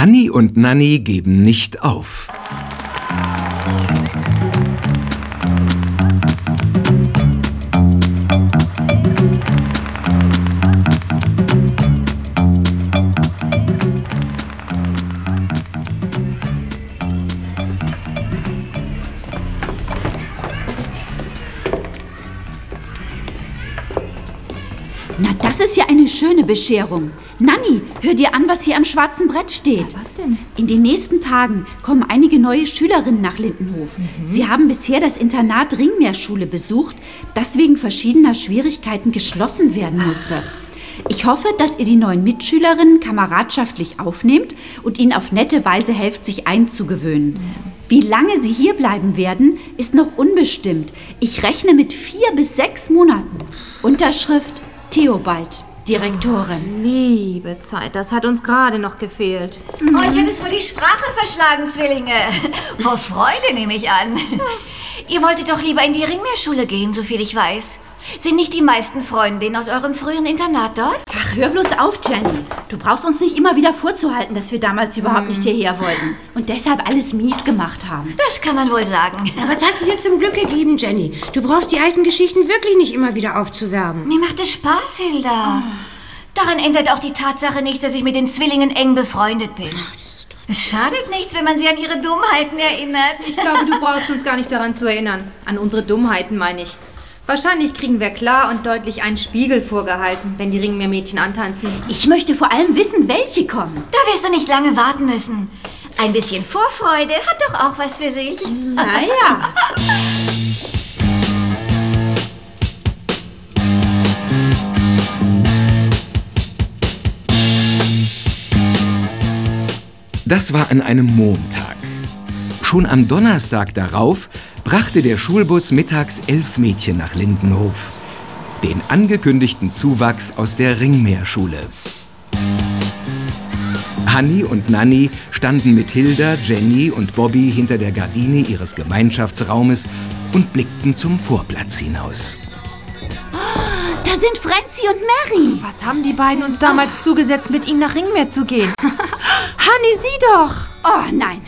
Hanni und Nanni geben nicht auf. Na, das ist ja eine schöne Bescherung. Nanni, hör dir an, was hier am schwarzen Brett steht. Was denn? In den nächsten Tagen kommen einige neue Schülerinnen nach Lindenhof. Sie haben bisher das Internat Ringmeerschule besucht, das wegen verschiedener Schwierigkeiten geschlossen werden musste. Ich hoffe, dass ihr die neuen Mitschülerinnen kameradschaftlich aufnehmt und ihnen auf nette Weise helft, sich einzugewöhnen. Wie lange sie hier bleiben werden, ist noch unbestimmt. Ich rechne mit vier bis sechs Monaten. Unterschrift Theobald, Direktorin. Liebe Zeit, das hat uns gerade noch gefehlt. Euch hat es wohl die Sprache verschlagen, Zwillinge. Vor Freude nehme ich an. Ihr wolltet doch lieber in die Ringmeerschule gehen, soviel ich weiß. Sind nicht die meisten Freundinnen aus eurem früheren Internat dort? Ach, hör bloß auf, Jenny. Du brauchst uns nicht immer wieder vorzuhalten, dass wir damals überhaupt nicht hierher wollten und deshalb alles mies gemacht haben. Das kann man wohl sagen. Aber es hat sich ja zum Glück gegeben, Jenny. Du brauchst die alten Geschichten wirklich nicht immer wieder aufzuwerben. Mir macht es Spaß, Hilda. Daran ändert auch die Tatsache nichts, dass ich mit den Zwillingen eng befreundet bin. Es schadet nichts, wenn man sie an ihre Dummheiten erinnert. Ich glaube, du brauchst uns gar nicht daran zu erinnern. An unsere Dummheiten, meine ich. Wahrscheinlich kriegen wir klar und deutlich einen Spiegel vorgehalten, wenn die Ringmeermädchen antanzen. Ich möchte vor allem wissen, welche kommen. Da wirst du nicht lange warten müssen. Ein bisschen Vorfreude hat doch auch was für sich. Naja. Das war an einem Montag. Schon am Donnerstag darauf brachte der Schulbus mittags elf Mädchen nach Lindenhof. Den angekündigten Zuwachs aus der Ringmeerschule. Hanni und Nanni standen mit Hilda, Jenny und Bobby hinter der Gardine ihres Gemeinschaftsraumes und blickten zum Vorplatz hinaus. Da sind Franzi und Mary. Was haben die beiden uns damals zugesetzt, mit ihnen nach Ringmeer zu gehen? Hanni, sieh doch! Oh nein,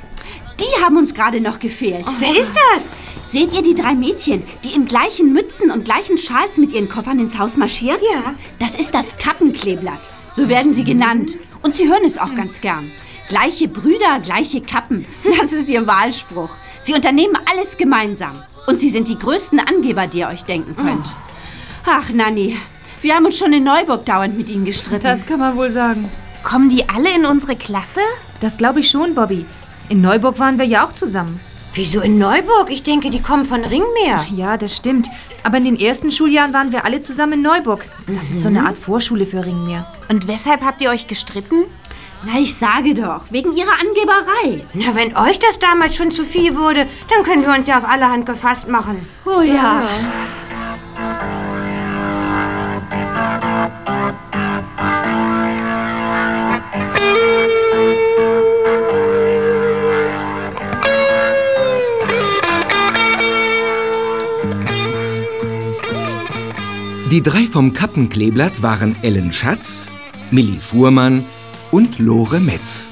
die haben uns gerade noch gefehlt. Wer ist das? Seht ihr die drei Mädchen, die in gleichen Mützen und gleichen Schals mit ihren Koffern ins Haus marschieren? Ja. Das ist das Kappenkleeblatt. So werden sie genannt. Und sie hören es auch ganz gern. Gleiche Brüder, gleiche Kappen. Das ist ihr Wahlspruch. Sie unternehmen alles gemeinsam. Und sie sind die größten Angeber, die ihr euch denken könnt. Ach, Nanni, wir haben uns schon in Neuburg dauernd mit ihnen gestritten. Das kann man wohl sagen. Kommen die alle in unsere Klasse? Das glaube ich schon, Bobby. In Neuburg waren wir ja auch zusammen. Wieso in Neuburg? Ich denke, die kommen von Ringmeer. Ja, das stimmt. Aber in den ersten Schuljahren waren wir alle zusammen in Neuburg. Das ist so eine Art Vorschule für Ringmeer. Und weshalb habt ihr euch gestritten? Na, ich sage doch, wegen ihrer Angeberei. Na, wenn euch das damals schon zu viel wurde, dann können wir uns ja auf allerhand gefasst machen. Oh ja. Die drei vom Kappenkleeblatt waren Ellen Schatz, Millie Fuhrmann und Lore Metz.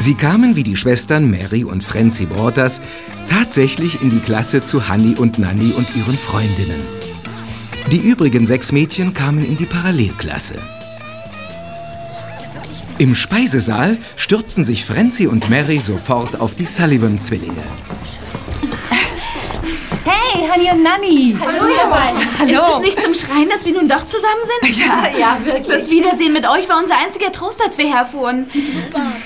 Sie kamen wie die Schwestern Mary und Franzi Borders tatsächlich in die Klasse zu Hanni und Nanni und ihren Freundinnen. Die übrigen sechs Mädchen kamen in die Parallelklasse. Im Speisesaal stürzten sich Franzi und Mary sofort auf die Sullivan-Zwillinge. Hey, Hanni und Nanni! Hallo, ihr beiden. Hallo! Ist es nicht zum Schreien, dass wir nun doch zusammen sind? Ja, ja, wirklich. Das Wiedersehen mit euch war unser einziger Trost, als wir herfuhren.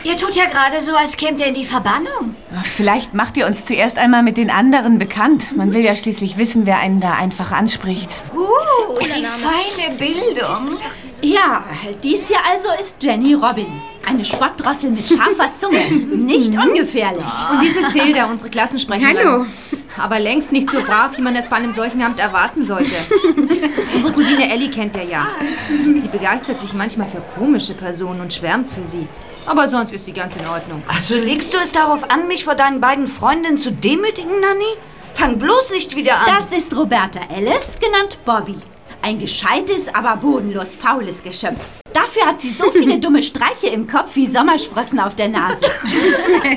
Ihr tut ja gerade so, als kämt ihr in die Verbannung. Vielleicht macht ihr uns zuerst einmal mit den anderen bekannt. Man will ja schließlich wissen, wer einen da einfach anspricht. Uh, die feine Bildung. Ja, dies hier also ist Jenny Robin. Eine Spottdrossel mit scharfer Zunge. Nicht ungefährlich. Und dies ist Hilda, unsere Klassensprecherin. Hallo. Aber längst nicht so brav, wie man es bei einem solchen Amt erwarten sollte. unsere Cousine Ellie kennt er ja. Sie begeistert sich manchmal für komische Personen und schwärmt für sie. Aber sonst ist sie ganz in Ordnung. Also legst du es darauf an, mich vor deinen beiden Freundinnen zu demütigen, Nanny? Fang bloß nicht wieder an. Das ist Roberta Ellis, genannt Bobby. Ein gescheites, aber bodenlos faules Geschöpf. Dafür hat sie so viele dumme Streiche im Kopf wie Sommersprossen auf der Nase.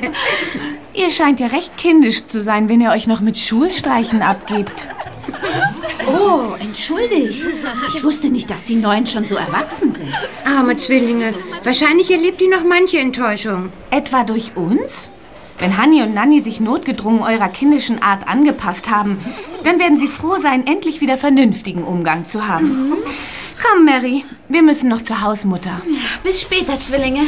Ihr scheint ja recht kindisch zu sein, wenn ihr euch noch mit Schulstreichen abgebt. Oh, entschuldigt. Ich wusste nicht, dass die Neuen schon so erwachsen sind. Arme Zwillinge. Wahrscheinlich erlebt ihr noch manche Enttäuschung. Etwa durch uns? Wenn Hanni und Nanni sich notgedrungen eurer kindischen Art angepasst haben, dann werden sie froh sein, endlich wieder vernünftigen Umgang zu haben. Komm, Mary, wir müssen noch zur Hausmutter. Bis später, Zwillinge.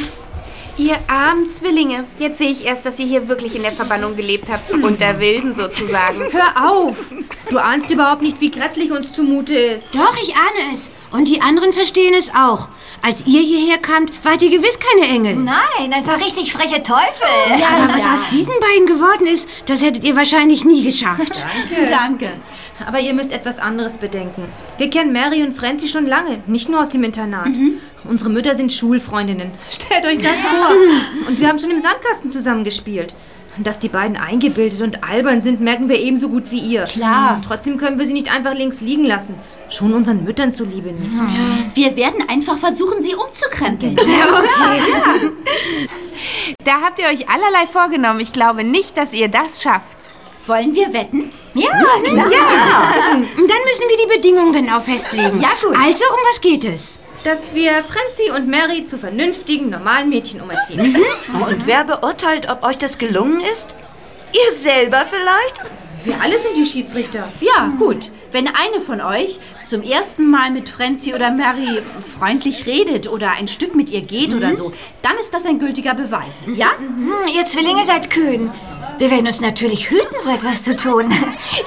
Ihr armen Zwillinge. Jetzt sehe ich erst, dass ihr hier wirklich in der Verbannung gelebt habt. Unter Wilden sozusagen. Hör auf! Du ahnst überhaupt nicht, wie grässlich uns zumute ist. Doch, ich ahne es. Und die anderen verstehen es auch. Als ihr hierher kamt, wart ihr gewiss keine Engel. Nein, ein paar richtig freche Teufel. Aber was aus diesen beiden geworden ist, das hättet ihr wahrscheinlich nie geschafft. Danke. Aber ihr müsst etwas anderes bedenken. Wir kennen Mary und Francie schon lange, nicht nur aus dem Internat. Unsere Mütter sind Schulfreundinnen. Stellt euch das vor. Und wir haben schon im Sandkasten zusammengespielt. Dass die beiden eingebildet und albern sind, merken wir ebenso gut wie ihr. Klar. Trotzdem können wir sie nicht einfach links liegen lassen. Schon unseren Müttern zuliebe nicht. Wir werden einfach versuchen, sie umzukrempeln. Da habt ihr euch allerlei vorgenommen. Ich glaube nicht, dass ihr das schafft. Wollen wir wetten? Ja, klar. Und dann müssen wir die Bedingungen genau festlegen. Ja, gut. Also, um was geht es? Dass wir Francie und Mary zu vernünftigen, normalen Mädchen umerziehen. Und wer beurteilt, ob euch das gelungen ist? Ihr selber vielleicht? Wir alle sind die Schiedsrichter. Ja, gut. Wenn eine von euch zum ersten Mal mit Francie oder Mary freundlich redet oder ein Stück mit ihr geht oder so, dann ist das ein gültiger Beweis. Ja? Hm, ihr Zwillinge seid kühn. Wir werden uns natürlich hüten, so etwas zu tun.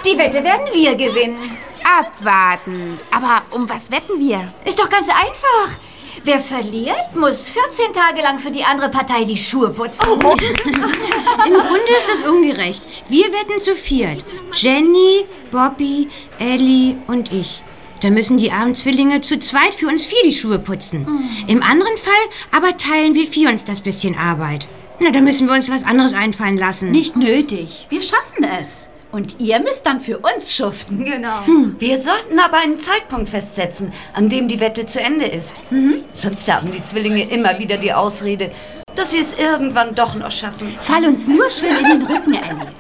Die Wette werden wir gewinnen. Abwarten. Aber um was wetten wir? Ist doch ganz einfach. Wer verliert, muss 14 Tage lang für die andere Partei die Schuhe putzen. Im Grunde ist das ungerecht. Wir wetten zu viert. Jenny, Bobby, Ellie und ich. Dann müssen die armen Zwillinge zu zweit für uns vier die Schuhe putzen. Im anderen Fall aber teilen wir vier uns das bisschen Arbeit. Na, da müssen wir uns was anderes einfallen lassen. Nicht nötig. Wir schaffen es. Und ihr müsst dann für uns schuften. Genau. Wir sollten aber einen Zeitpunkt festsetzen, an dem die Wette zu Ende ist. Sonst haben die Zwillinge immer wieder die Ausrede, dass sie es irgendwann doch noch schaffen. Fall uns nur schön in den Rücken, Ellie.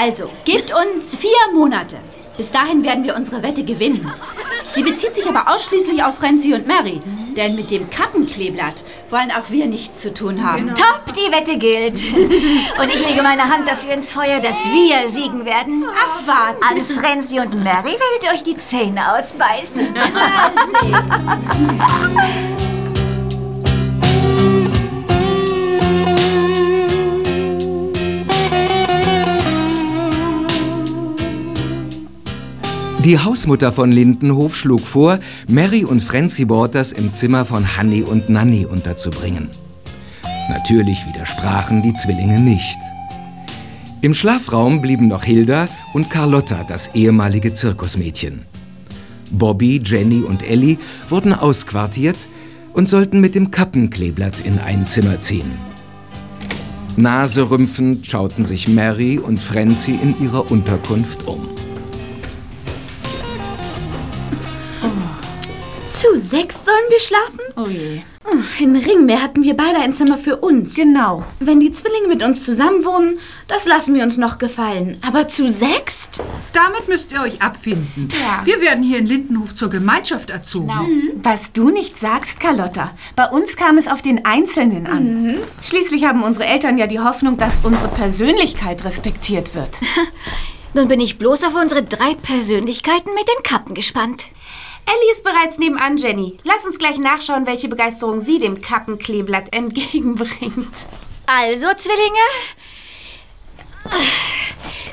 Also, gebt uns vier Monate. Bis dahin werden wir unsere Wette gewinnen. Sie bezieht sich aber ausschließlich auf Francie und Mary. Denn mit dem Kappenkleeblatt wollen auch wir nichts zu tun haben. Top, die Wette gilt. Und ich lege meine Hand dafür ins Feuer, dass wir siegen werden. Abwarten. An Francie und Mary werdet ihr euch die Zähne ausbeißen. Die Hausmutter von Lindenhof schlug vor, Mary und Francie Waters im Zimmer von Hanni und Nanni unterzubringen. Natürlich widersprachen die Zwillinge nicht. Im Schlafraum blieben noch Hilda und Carlotta, das ehemalige Zirkusmädchen. Bobby, Jenny und Ellie wurden ausquartiert und sollten mit dem Kappenkleeblatt in ein Zimmer ziehen. Naserümpfend schauten sich Mary und Francie in ihrer Unterkunft um. Sechs sollen wir schlafen? Oh je. In Ringmeer hatten wir beide ein Zimmer für uns. Genau. Wenn die Zwillinge mit uns zusammenwohnen, das lassen wir uns noch gefallen. Aber zu sechst? Damit müsst ihr euch abfinden. Ja. Wir werden hier in Lindenhof zur Gemeinschaft erzogen. Was du nicht sagst, Carlotta. Bei uns kam es auf den Einzelnen an. Schließlich haben unsere Eltern ja die Hoffnung, dass unsere Persönlichkeit respektiert wird. Nun bin ich bloß auf unsere drei Persönlichkeiten mit den Kappen gespannt. Ellie ist bereits nebenan, Jenny. Lass uns gleich nachschauen, welche Begeisterung sie dem Kappenkleeblatt entgegenbringt. Also, Zwillinge,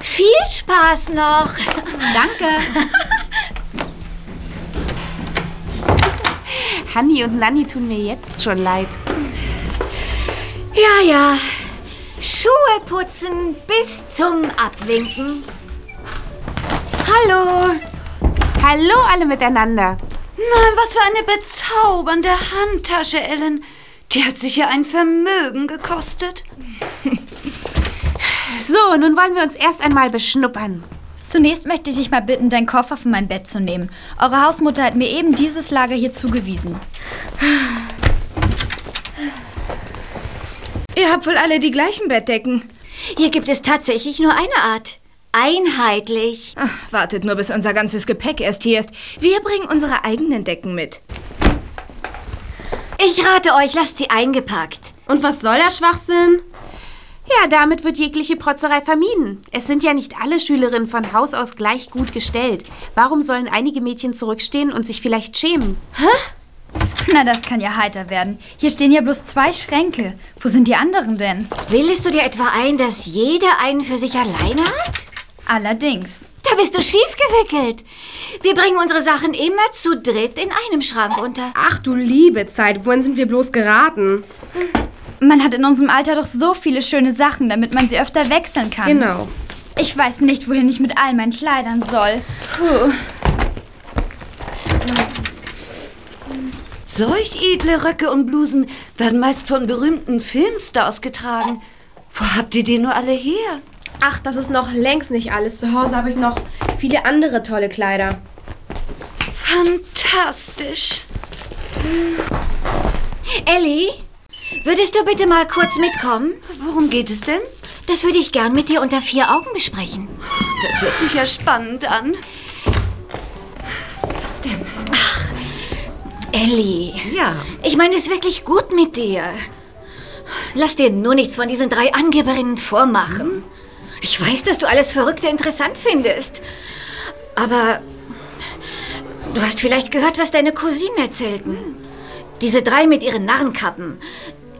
viel Spaß noch. Danke. Hanni und Nanni tun mir jetzt schon leid. Ja, ja. Schuhe putzen bis zum Abwinken. Hallo. Hallo alle miteinander. Nein, was für eine bezaubernde Handtasche, Ellen. Die hat sich ja ein Vermögen gekostet. So, nun wollen wir uns erst einmal beschnuppern. Zunächst möchte ich dich mal bitten, deinen Koffer von meinem Bett zu nehmen. Eure Hausmutter hat mir eben dieses Lager hier zugewiesen. Ihr habt wohl alle die gleichen Bettdecken. Hier gibt es tatsächlich nur eine Art. Einheitlich. Ach, wartet nur, bis unser ganzes Gepäck erst hier ist. Wir bringen unsere eigenen Decken mit. Ich rate euch, lasst sie eingepackt. Und was soll der Schwachsinn? Ja, damit wird jegliche Protzerei vermieden. Es sind ja nicht alle Schülerinnen von Haus aus gleich gut gestellt. Warum sollen einige Mädchen zurückstehen und sich vielleicht schämen? Na, das kann ja heiter werden. Hier stehen ja bloß zwei Schränke. Wo sind die anderen denn? Bildest du dir etwa ein, dass jeder einen für sich alleine hat? Allerdings. Da bist du schief gewickelt. Wir bringen unsere Sachen immer zu dritt in einem Schrank unter. Ach du liebe Zeit, wohin sind wir bloß geraten? Man hat in unserem Alter doch so viele schöne Sachen, damit man sie öfter wechseln kann. Genau. Ich weiß nicht, wohin ich mit all meinen Kleidern soll. Puh. Solch edle Röcke und Blusen werden meist von berühmten Filmstars getragen. Wo habt ihr die nur alle her? Ach, das ist noch längst nicht alles. Zu Hause habe ich noch viele andere tolle Kleider. Fantastisch. Ellie, würdest du bitte mal kurz mitkommen? Worum geht es denn? Das würde ich gern mit dir unter vier Augen besprechen. Das hört sich ja spannend an. Was denn? Ellie, Ja. ich meine es wirklich gut mit dir. Lass dir nur nichts von diesen drei Angeberinnen vormachen. Ich weiß, dass du alles Verrückte interessant findest. Aber du hast vielleicht gehört, was deine Cousinen erzählten. Diese drei mit ihren Narrenkappen,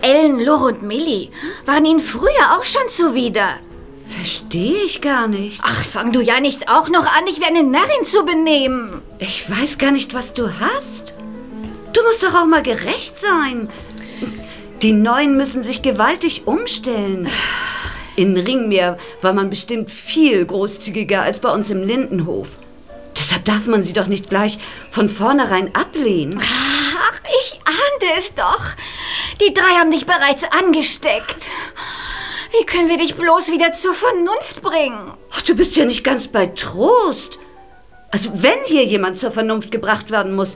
Ellen, Lore und Millie, waren ihnen früher auch schon zuwider. Verstehe ich gar nicht. Ach, fang du ja nicht auch noch an, dich wie eine Narrin zu benehmen. Ich weiß gar nicht, was du hast. Du musst doch auch mal gerecht sein. Die Neuen müssen sich gewaltig umstellen. In Ringmeer war man bestimmt viel großzügiger als bei uns im Lindenhof. Deshalb darf man sie doch nicht gleich von vornherein ablehnen. Ach, ich ahnte es doch. Die drei haben dich bereits angesteckt. Wie können wir dich bloß wieder zur Vernunft bringen? Ach, du bist ja nicht ganz bei Trost. Also wenn hier jemand zur Vernunft gebracht werden muss,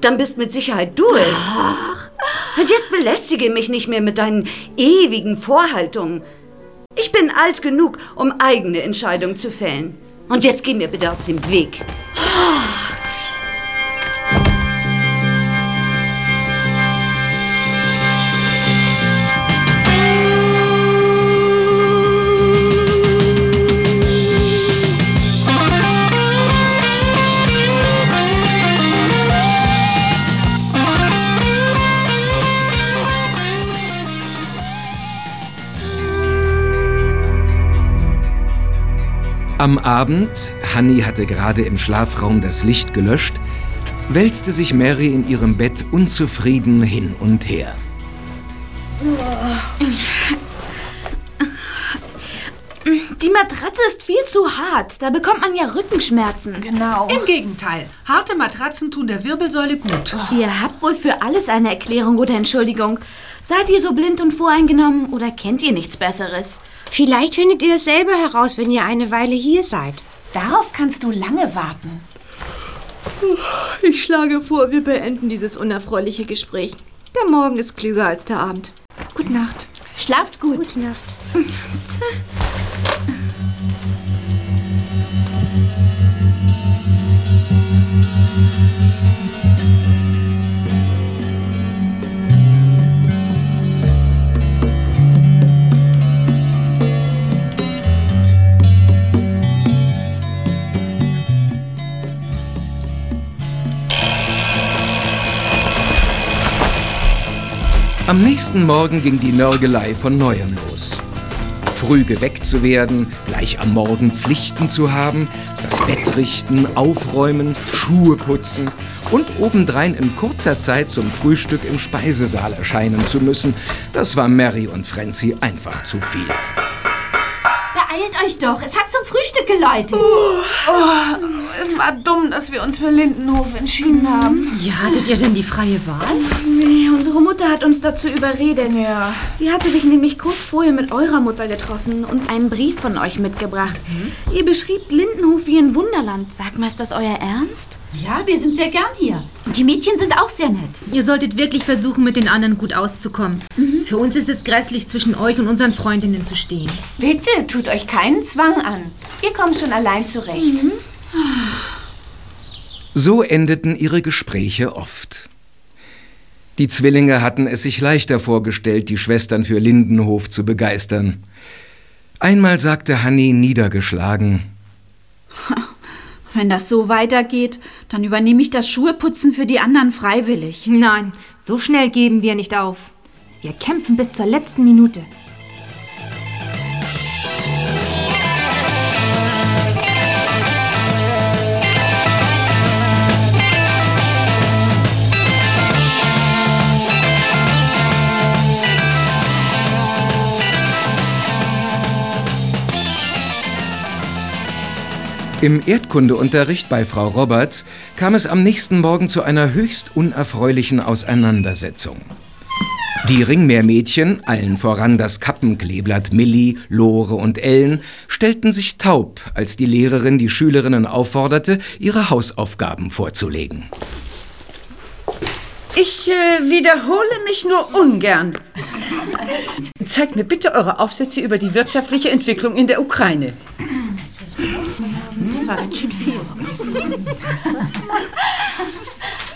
dann bist mit Sicherheit du es. Und jetzt belästige mich nicht mehr mit deinen ewigen Vorhaltungen. Ich bin alt genug, um eigene Entscheidungen zu fällen. Und jetzt geh mir bitte aus dem Weg. Am Abend, Hanni hatte gerade im Schlafraum das Licht gelöscht, wälzte sich Mary in ihrem Bett unzufrieden hin und her. Die Matratze ist viel zu hart. Da bekommt man ja Rückenschmerzen. Genau. Im Gegenteil. Harte Matratzen tun der Wirbelsäule gut. Ihr habt wohl für alles eine Erklärung oder Entschuldigung. Seid ihr so blind und voreingenommen oder kennt ihr nichts Besseres? Vielleicht findet ihr das selber heraus, wenn ihr eine Weile hier seid. Darauf kannst du lange warten. Ich schlage vor, wir beenden dieses unerfreuliche Gespräch. Der Morgen ist klüger als der Abend. Gute Nacht. Schlaft gut. Gute Nacht. Am nächsten Morgen ging die Nörgelei von neuem los. Früh geweckt zu werden, gleich am Morgen Pflichten zu haben, das Bett richten, aufräumen, Schuhe putzen und obendrein in kurzer Zeit zum Frühstück im Speisesaal erscheinen zu müssen, das war Mary und Francie einfach zu viel. Beeilt euch doch. Es hat zum Frühstück geläutet. Es war dumm, dass wir uns für Lindenhof entschieden haben. Ja, hattet ihr denn die freie Wahl? Nee, unsere Mutter hat uns dazu überredet. Ja. Sie hatte sich nämlich kurz vorher mit eurer Mutter getroffen und einen Brief von euch mitgebracht. Mhm. Ihr beschriebt Lindenhof wie ein Wunderland. Sag mal, ist das euer Ernst? Ja, wir sind sehr gern hier. Und die Mädchen sind auch sehr nett. Ihr solltet wirklich versuchen, mit den anderen gut auszukommen. Mhm. Für uns ist es grässlich, zwischen euch und unseren Freundinnen zu stehen. Bitte, tut euch keinen Zwang an. Ihr kommt schon allein zurecht. Mhm. So endeten ihre Gespräche oft. Die Zwillinge hatten es sich leichter vorgestellt, die Schwestern für Lindenhof zu begeistern. Einmal sagte Hanni niedergeschlagen: Wenn das so weitergeht, dann übernehme ich das Schuheputzen für die anderen freiwillig. Nein, so schnell geben wir nicht auf. Wir kämpfen bis zur letzten Minute. Im Erdkundeunterricht bei Frau Roberts kam es am nächsten Morgen zu einer höchst unerfreulichen Auseinandersetzung. Die Ringmeermädchen, allen voran das Kappenkleeblatt Millie, Lore und Ellen, stellten sich taub, als die Lehrerin die Schülerinnen aufforderte, ihre Hausaufgaben vorzulegen. Ich äh, wiederhole mich nur ungern. Zeigt mir bitte eure Aufsätze über die wirtschaftliche Entwicklung in der Ukraine. Das war ganz schön viel.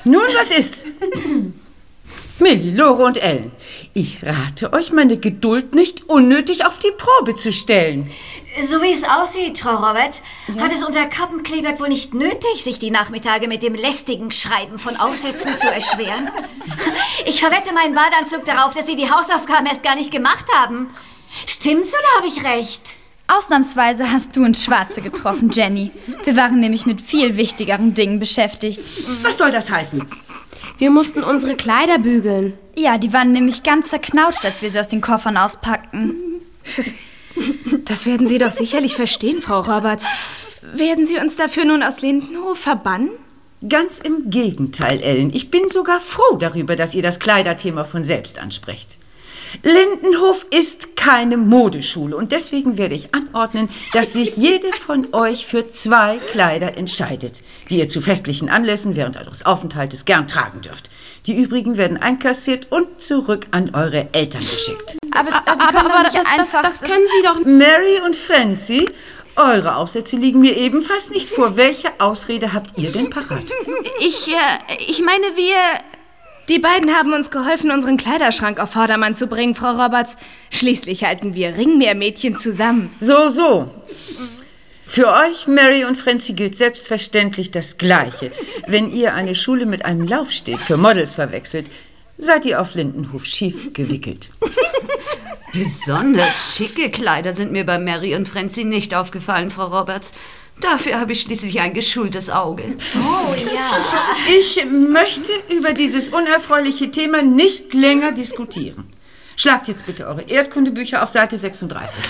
Nun, was ist? Millie, Lore und Ellen, ich rate euch, meine Geduld nicht unnötig auf die Probe zu stellen. So wie es aussieht, Frau Roberts, ja? hat es unser Kappenklebert wohl nicht nötig, sich die Nachmittage mit dem lästigen Schreiben von Aufsätzen zu erschweren. Ich verwette meinen Badeanzug darauf, dass Sie die Hausaufgaben erst gar nicht gemacht haben. Stimmt's oder habe ich recht? Ausnahmsweise hast du uns Schwarze getroffen, Jenny. Wir waren nämlich mit viel wichtigeren Dingen beschäftigt. Was soll das heißen? Wir mussten unsere Kleider bügeln. Ja, die waren nämlich ganz zerknautscht, als wir sie aus den Koffern auspackten. Das werden Sie doch sicherlich verstehen, Frau Roberts. Werden Sie uns dafür nun aus Lindenhof verbannen? Ganz im Gegenteil, Ellen. Ich bin sogar froh darüber, dass ihr das Kleiderthema von selbst ansprecht. Lindenhof ist keine Modeschule und deswegen werde ich anordnen, dass sich jede von euch für zwei Kleider entscheidet, die ihr zu festlichen Anlässen während eures Aufenthaltes gern tragen dürft. Die übrigen werden einkassiert und zurück an eure Eltern geschickt. Aber, aber, aber das, einfach, das, das können Sie doch. Mary und Francie, eure Aufsätze liegen mir ebenfalls nicht vor. Welche Ausrede habt ihr denn parat? Ich, äh, ich meine, wir. Die beiden haben uns geholfen, unseren Kleiderschrank auf Vordermann zu bringen, Frau Roberts. Schließlich halten wir Ringmeermädchen zusammen. So, so. Für euch, Mary und Francie, gilt selbstverständlich das Gleiche. Wenn ihr eine Schule mit einem Laufsteg für Models verwechselt, seid ihr auf Lindenhof schief gewickelt. Besonders schicke Kleider sind mir bei Mary und Francie nicht aufgefallen, Frau Roberts. Dafür habe ich schließlich ein geschultes Auge. Oh ja. Ich möchte über dieses unerfreuliche Thema nicht länger diskutieren. Schlagt jetzt bitte eure Erdkundebücher auf Seite 36.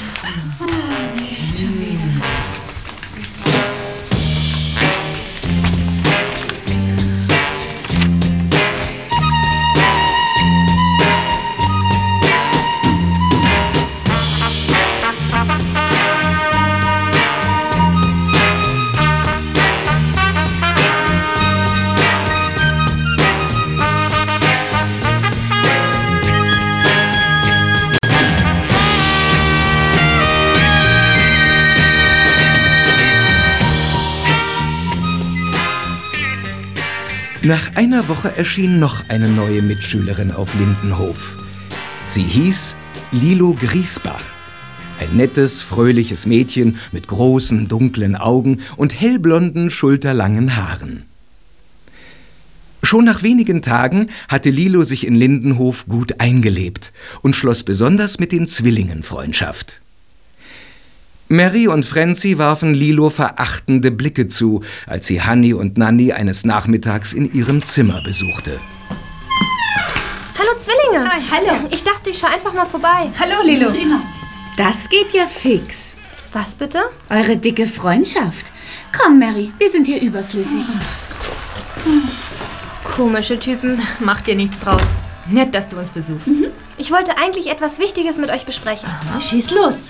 Nach einer Woche erschien noch eine neue Mitschülerin auf Lindenhof. Sie hieß Lilo Griesbach. Ein nettes, fröhliches Mädchen mit großen, dunklen Augen und hellblonden, schulterlangen Haaren. Schon nach wenigen Tagen hatte Lilo sich in Lindenhof gut eingelebt und schloss besonders mit den Zwillingen Freundschaft. Mary und Francie warfen Lilo verachtende Blicke zu, als sie Hanni und Nanni eines Nachmittags in ihrem Zimmer besuchte. Hallo Zwillinge. Hi, hallo. Ich dachte, ich schaue einfach mal vorbei. Hallo Lilo. Das geht ja fix. Was bitte? Eure dicke Freundschaft. Komm, Mary, wir sind hier überflüssig. Komische Typen. Macht dir nichts draus. Nett, dass du uns besuchst. Ich wollte eigentlich etwas Wichtiges mit euch besprechen. Schieß los.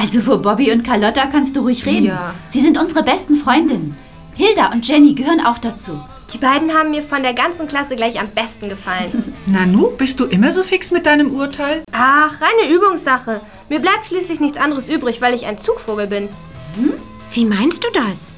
Also vor Bobby und Carlotta kannst du ruhig reden. Ja. Sie sind unsere besten Freundinnen. Hilda und Jenny gehören auch dazu. Die beiden haben mir von der ganzen Klasse gleich am besten gefallen. Nanu, bist du immer so fix mit deinem Urteil? Ach, reine Übungssache. Mir bleibt schließlich nichts anderes übrig, weil ich ein Zugvogel bin. Wie meinst du das?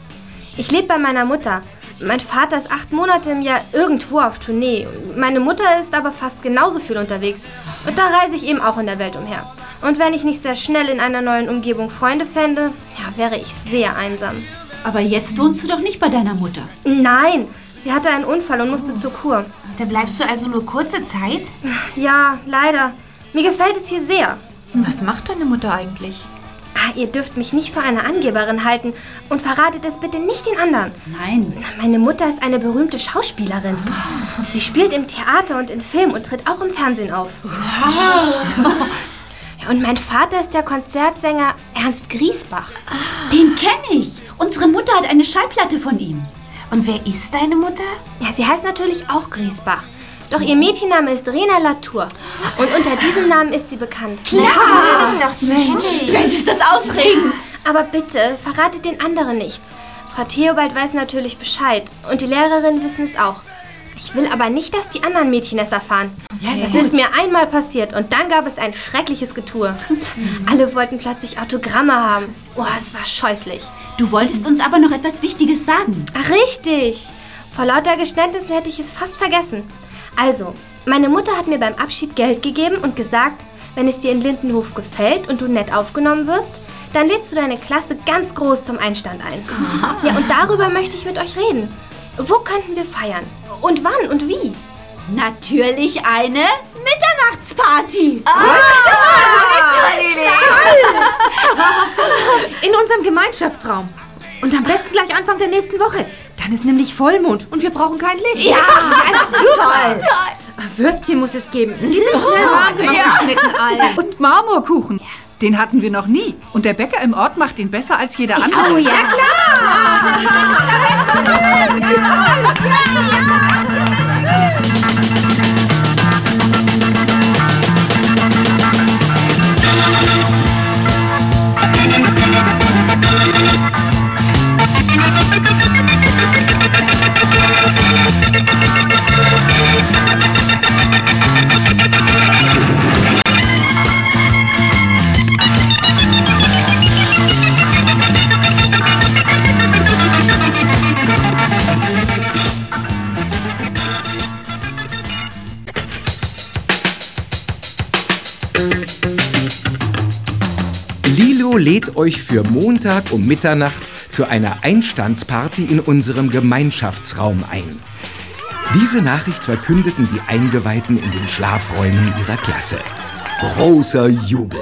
Ich lebe bei meiner Mutter. Mein Vater ist acht Monate im Jahr irgendwo auf Tournee. Meine Mutter ist aber fast genauso viel unterwegs. Und da reise ich eben auch in der Welt umher. Und wenn ich nicht sehr schnell in einer neuen Umgebung Freunde fände, ja, wäre ich sehr einsam. Aber jetzt wohnst du doch nicht bei deiner Mutter. Nein, sie hatte einen Unfall und musste zur Kur. Da bleibst du also nur kurze Zeit? Ja, leider. Mir gefällt es hier sehr. Was macht deine Mutter eigentlich? Ah, ihr dürft mich nicht für eine Angeberin halten und verratet es bitte nicht den anderen. Nein. Meine Mutter ist eine berühmte Schauspielerin. Sie spielt im Theater und in Film und tritt auch im Fernsehen auf. Ja, Und mein Vater ist der Konzertsänger Ernst Griesbach. Den kenne ich. Unsere Mutter hat eine Schallplatte von ihm. Und wer ist deine Mutter? Ja, sie heißt natürlich auch Griesbach. Doch ihr Mädchenname ist Rena Latour. Und unter diesem Namen ist sie bekannt. Klar. Ich dachte, Mensch, Mensch, ist das aufregend. Aber bitte, verratet den anderen nichts. Frau Theobald weiß natürlich Bescheid. Und die Lehrerinnen wissen es auch. Ich will aber nicht, dass die anderen Mädchen es erfahren. Ja, ist das gut. ist mir einmal passiert und dann gab es ein schreckliches Getue. Alle wollten plötzlich Autogramme haben. Oh, es war scheußlich. Du wolltest uns aber noch etwas Wichtiges sagen. Ach, richtig. Vor lauter Geständnissen hätte ich es fast vergessen. Also, meine Mutter hat mir beim Abschied Geld gegeben und gesagt, wenn es dir in Lindenhof gefällt und du nett aufgenommen wirst, dann lädst du deine Klasse ganz groß zum Einstand ein. Ja, und darüber möchte ich mit euch reden. Wo könnten wir feiern? Und wann und wie? Natürlich eine Mitternachtsparty. In unserem Gemeinschaftsraum. Und am besten gleich Anfang der nächsten Woche. Dann ist nämlich Vollmond und wir brauchen kein Licht. Ja, das ist toll. Ah, Würstchen muss es geben. Die sind schnell warm gemacht, geschnitten all. Und Marmorkuchen. Den hatten wir noch nie. Und der Bäcker im Ort macht ihn besser als jeder andere. Oh ja. Lilo lädt euch für Montag um Mitternacht zu einer Einstandsparty in unserem Gemeinschaftsraum ein. Diese Nachricht verkündeten die Eingeweihten in den Schlafräumen ihrer Klasse. Großer Jubel.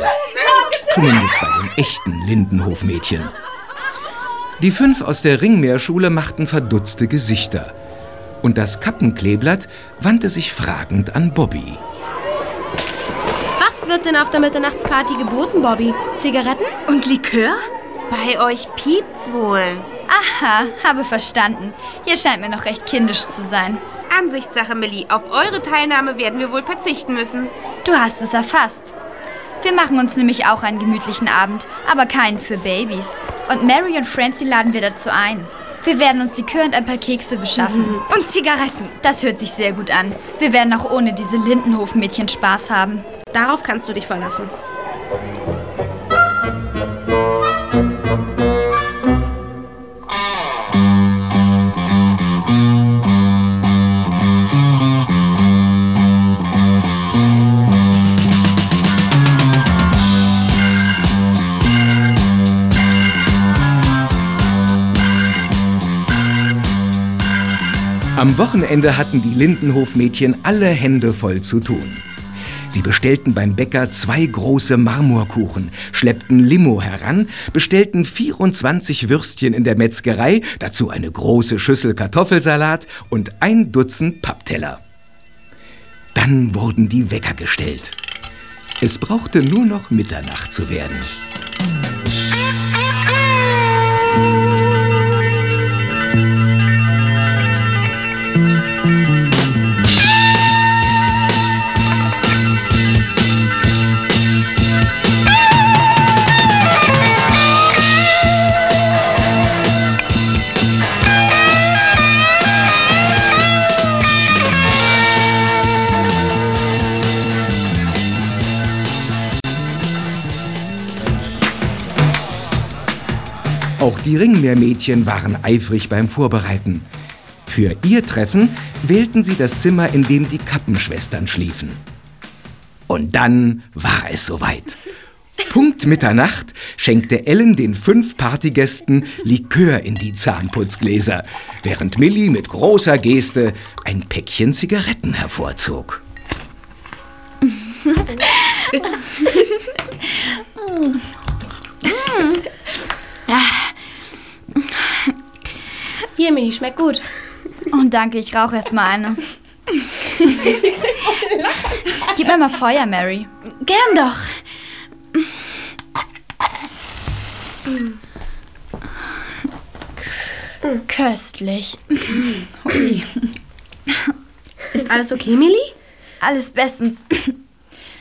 Zumindest bei den echten Lindenhofmädchen. Die fünf aus der Ringmeerschule machten verdutzte Gesichter. Und das Kappenkleeblatt wandte sich fragend an Bobby. Was wird denn auf der Mitternachtsparty geboten, Bobby? Zigaretten? Und Likör? Bei euch piept's wohl. Aha, habe verstanden. Ihr scheint mir noch recht kindisch zu sein. Ansichtssache, Millie. Auf eure Teilnahme werden wir wohl verzichten müssen. Du hast es erfasst. Wir machen uns nämlich auch einen gemütlichen Abend, aber keinen für Babys. Und Mary und Francie laden wir dazu ein. Wir werden uns Likör und ein paar Kekse beschaffen. Und Zigaretten. Das hört sich sehr gut an. Wir werden auch ohne diese Lindenhof-Mädchen Spaß haben. Darauf kannst du dich verlassen. Am Wochenende hatten die Lindenhofmädchen alle Hände voll zu tun. Sie bestellten beim Bäcker zwei große Marmorkuchen, schleppten Limo heran, bestellten 24 Würstchen in der Metzgerei, dazu eine große Schüssel Kartoffelsalat und ein Dutzend Pappteller. Dann wurden die Wecker gestellt. Es brauchte nur noch Mitternacht zu werden. Auch die Ringmeermädchen waren eifrig beim Vorbereiten. Für ihr Treffen wählten sie das Zimmer, in dem die Kappenschwestern schliefen. Und dann war es soweit. Punkt Mitternacht schenkte Ellen den fünf Partygästen Likör in die Zahnputzgläser, während Millie mit großer Geste ein Päckchen Zigaretten hervorzog. Hier, Mini, schmeckt gut. Oh, danke, ich rauche erst mal eine. Gib mir mal Feuer, Mary. Gern doch. Köstlich. Ist alles okay, Millie? Alles bestens.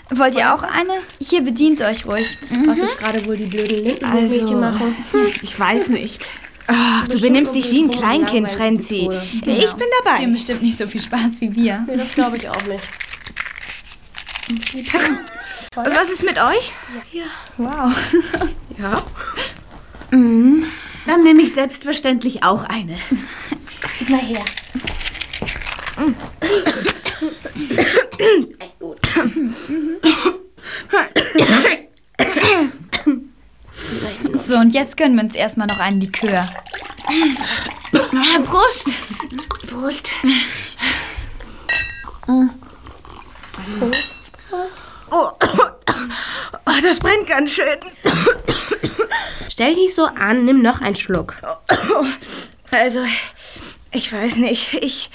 Wollt ihr auch eine? Hier bedient euch ruhig. Was ist gerade wohl die blöden Lindenhofmädchen Also, machen? Ich weiß nicht. Ach, du benimmst dich wie ein Kleinkind, Frenzi. Ich bin Die dabei. haben bestimmt nicht so viel Spaß wie wir. Nee, das glaube ich auch nicht. Was ist mit euch? Wow. Ja. Mhm. Dann nehme ich selbstverständlich auch eine. Gib mal her. So, und jetzt gönnen wir uns erstmal noch einen Likör. Prost! Prost. Oh. oh, das brennt ganz schön. Stell dich nicht so an, nimm noch einen Schluck. Also, ich weiß nicht. Ich.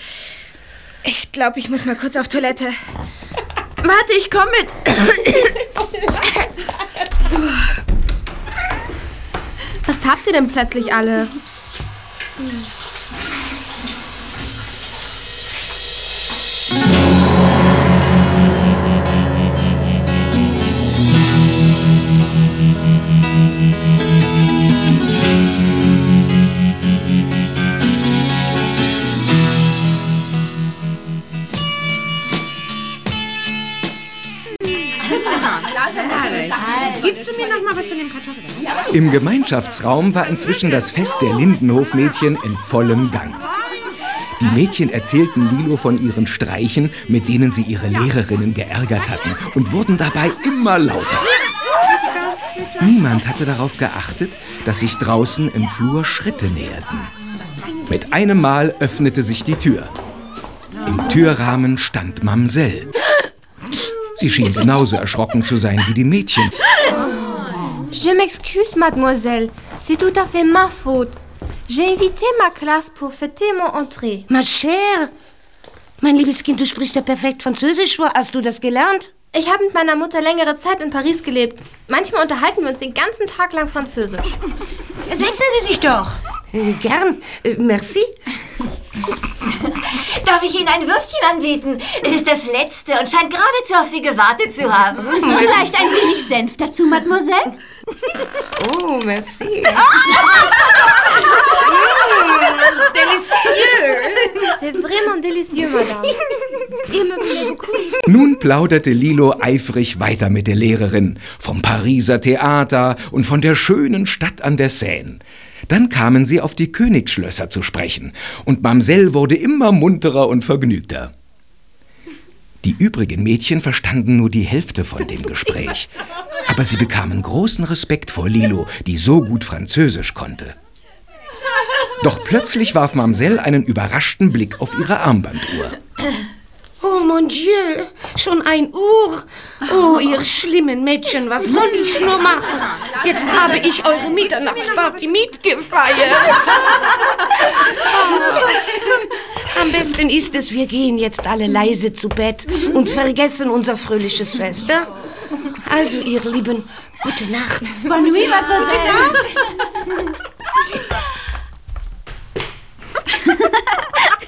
Ich glaube, ich muss mal kurz auf Toilette. Warte, ich komme mit. Habt ihr denn plötzlich alle? Gibst du mir noch mal was von dem Kartoffel? Im Gemeinschaftsraum war inzwischen das Fest der Lindenhofmädchen in vollem Gang. Die Mädchen erzählten Lilo von ihren Streichen, mit denen sie ihre Lehrerinnen geärgert hatten, und wurden dabei immer lauter. Niemand hatte darauf geachtet, dass sich draußen im Flur Schritte näherten. Mit einem Mal öffnete sich die Tür. Im Türrahmen stand Mamsell. Sie schien genauso erschrocken zu sein wie die Mädchen. Je m'excuse, mademoiselle. C'est tout à fait ma faute. J'ai invité ma classe pour fêter mon entrée. Ma chère, mein liebes Kind, du sprichst ja perfekt Französisch. Wo hast du das gelernt? Ich habe mit meiner Mutter längere Zeit in Paris gelebt. Manchmal unterhalten wir uns den ganzen Tag lang Französisch. Setzen Sie sich doch. Gern. Äh, merci. Darf ich Ihnen ein Würstchen anbieten? Es ist das letzte und scheint geradezu auf Sie gewartet zu haben. Vielleicht ein wenig Senf dazu, Mademoiselle? Oh, merci. Délicieux. C'est vraiment délicieux, madame. Nun plauderte Lilo eifrig weiter mit der Lehrerin vom Pariser Theater und von der schönen Stadt an der Seine. Dann kamen sie auf die Königsschlösser zu sprechen, und Mamsell wurde immer munterer und vergnügter. Die übrigen Mädchen verstanden nur die Hälfte von dem Gespräch, aber sie bekamen großen Respekt vor Lilo, die so gut Französisch konnte. Doch plötzlich warf Mamsell einen überraschten Blick auf ihre Armbanduhr. Oh mon Dieu, schon ein Uhr. Oh, ihr schlimmen Mädchen, was soll ich nur machen? Jetzt habe ich eure Mitternachtsparty mitgefeiert. Am besten ist es, wir gehen jetzt alle leise zu Bett und vergessen unser fröhliches Fest. Ja? Also, ihr Lieben, gute Nacht. Bonne nuit, Mademoiselle.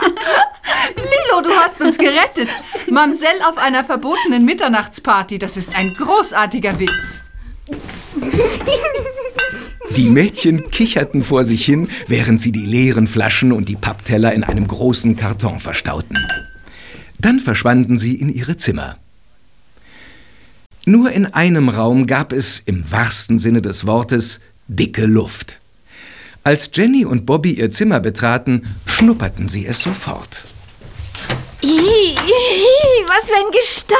Lilo, du hast uns gerettet. Mamsell auf einer verbotenen Mitternachtsparty. Das ist ein großartiger Witz. Die Mädchen kicherten vor sich hin, während sie die leeren Flaschen und die Pappteller in einem großen Karton verstauten. Dann verschwanden sie in ihre Zimmer. Nur in einem Raum gab es, im wahrsten Sinne des Wortes, dicke Luft. Als Jenny und Bobby ihr Zimmer betraten, schnupperten sie es sofort. Ih, was für ein Gestank!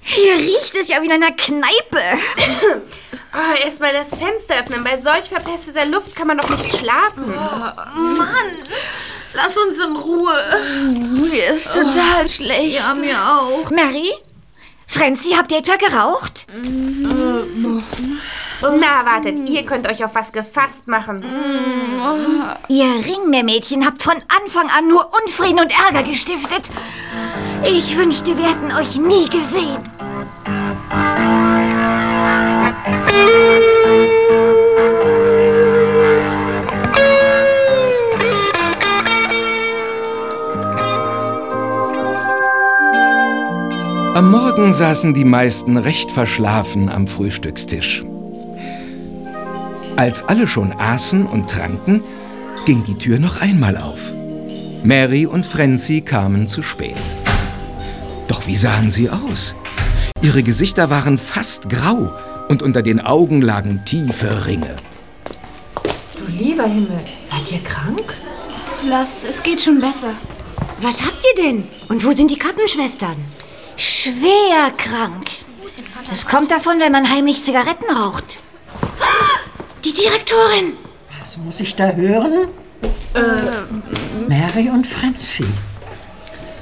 Hier riecht es ja wie in einer Kneipe. Oh, Erstmal das Fenster öffnen. Bei solch verpesteter Luft kann man doch nicht schlafen. Oh, Mann, lass uns in Ruhe. Mir ist total schlecht. Ja, mir auch. Mary? Franzi, habt ihr etwa geraucht? Na, wartet, ihr könnt euch auf was gefasst machen. Ihr Ringmeermädchen habt von Anfang an nur Unfrieden und Ärger gestiftet. Ich wünschte, wir hätten euch nie gesehen. Am Morgen saßen die meisten recht verschlafen am Frühstückstisch. Als alle schon aßen und tranken, ging die Tür noch einmal auf. Mary und Francie kamen zu spät. Doch wie sahen sie aus? Ihre Gesichter waren fast grau und unter den Augen lagen tiefe Ringe. Du lieber Himmel, seid ihr krank? Lass, es geht schon besser. Was habt ihr denn? Und wo sind die Kappenschwestern? Schwer krank. Das kommt davon, wenn man heimlich Zigaretten raucht. Die Direktorin! Was muss ich da hören? Mary und Francie.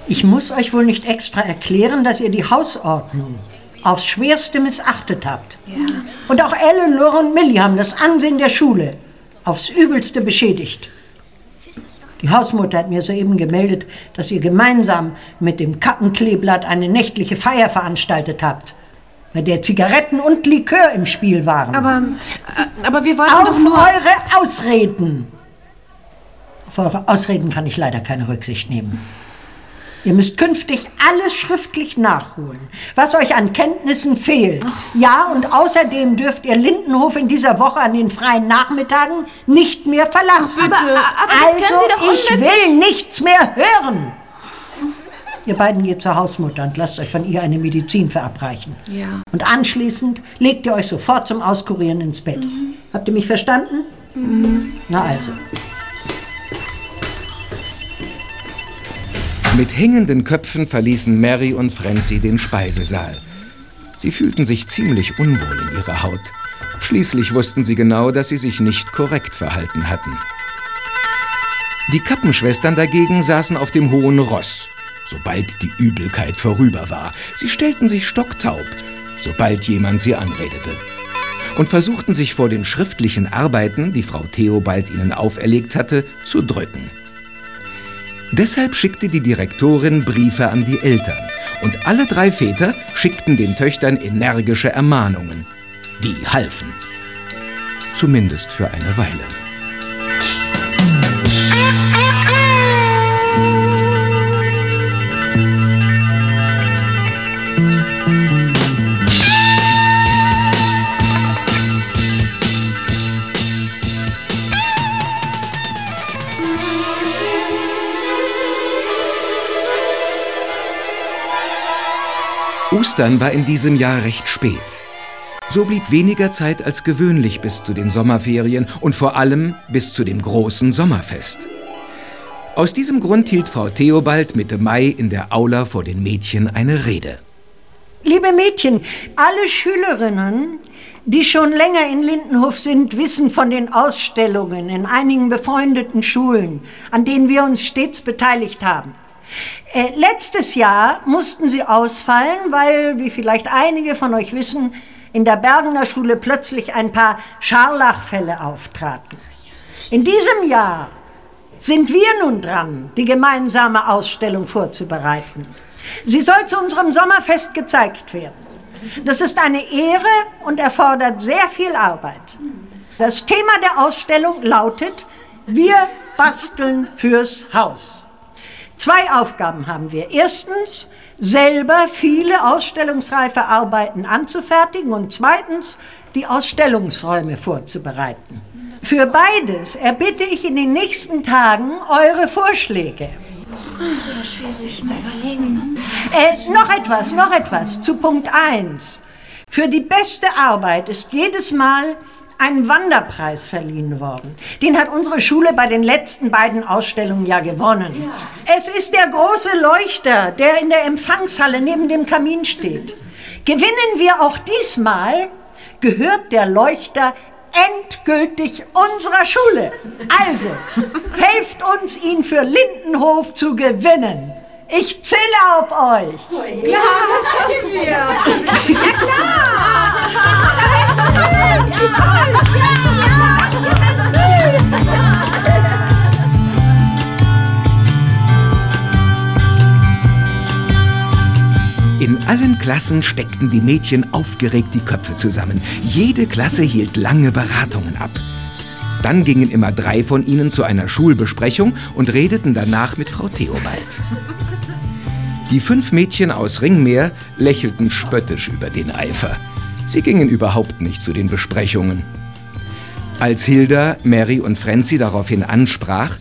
Ich muss euch wohl nicht extra erklären, dass ihr die Hausordnung aufs Schwerste missachtet habt. Und auch Eleanor und Millie haben das Ansehen der Schule aufs Übelste beschädigt. Die Hausmutter hat mir soeben gemeldet, dass ihr gemeinsam mit dem Kappenkleeblatt eine nächtliche Feier veranstaltet habt, bei der Zigaretten und Likör im Spiel waren. Aber, äh, aber wir wollten Auf doch nur... eure Ausreden! Auf eure Ausreden kann ich leider keine Rücksicht nehmen. Ihr müsst künftig alles schriftlich nachholen, was euch an Kenntnissen fehlt. Ja, und außerdem dürft ihr Lindenhof in dieser Woche an den freien Nachmittagen nicht mehr verlassen. Aber- aber also, können Sie doch ich will nichts mehr hören. Ihr beiden geht zur Hausmutter und lasst euch von ihr eine Medizin verabreichen. Ja. Und anschließend legt ihr euch sofort zum Auskurieren ins Bett. Habt ihr mich verstanden? Na also. Mit hängenden Köpfen verließen Mary und Francie den Speisesaal. Sie fühlten sich ziemlich unwohl in ihrer Haut. Schließlich wussten sie genau, dass sie sich nicht korrekt verhalten hatten. Die Kappenschwestern dagegen saßen auf dem hohen Ross, sobald die Übelkeit vorüber war. Sie stellten sich stocktaub, sobald jemand sie anredete. Und versuchten sich vor den schriftlichen Arbeiten, die Frau Theobald ihnen auferlegt hatte, zu drücken. Deshalb schickte die Direktorin Briefe an die Eltern und alle drei Väter schickten den Töchtern energische Ermahnungen. Die halfen. Zumindest für eine Weile. Ostern war in diesem Jahr recht spät. So blieb weniger Zeit als gewöhnlich bis zu den Sommerferien und vor allem bis zu dem großen Sommerfest. Aus diesem Grund hielt Frau Theobald Mitte Mai in der Aula vor den Mädchen eine Rede. Liebe Mädchen, alle Schülerinnen, die schon länger in Lindenhof sind, wissen von den Ausstellungen in einigen befreundeten Schulen, an denen wir uns stets beteiligt haben. Äh, letztes Jahr mussten sie ausfallen, weil, wie vielleicht einige von euch wissen, in der Bergener Schule plötzlich ein paar Scharlachfälle auftraten. In diesem Jahr sind wir nun dran, die gemeinsame Ausstellung vorzubereiten. Sie soll zu unserem Sommerfest gezeigt werden. Das ist eine Ehre und erfordert sehr viel Arbeit. Das Thema der Ausstellung lautet Wir basteln fürs Haus. Zwei Aufgaben haben wir. Erstens, selber viele ausstellungsreife Arbeiten anzufertigen und zweitens, die Ausstellungsräume vorzubereiten. Für beides erbitte ich in den nächsten Tagen eure Vorschläge. Äh, noch etwas, noch etwas zu Punkt 1. Für die beste Arbeit ist jedes Mal ein Wanderpreis verliehen worden. Den hat unsere Schule bei den letzten beiden Ausstellungen ja gewonnen. Es ist der große Leuchter, der in der Empfangshalle neben dem Kamin steht. Gewinnen wir auch diesmal, gehört der Leuchter endgültig unserer Schule. Also, helft uns, ihn für Lindenhof zu gewinnen. Ich zähle auf euch. Ja, das schaffen wir. Ja, In allen Klassen steckten die Mädchen aufgeregt die Köpfe zusammen. Jede Klasse hielt lange Beratungen ab. Dann gingen immer drei von ihnen zu einer Schulbesprechung und redeten danach mit Frau Theobald. Die fünf Mädchen aus Ringmeer lächelten spöttisch über den Eifer. Sie gingen überhaupt nicht zu den Besprechungen. Als Hilda, Mary und Franzi daraufhin ansprach,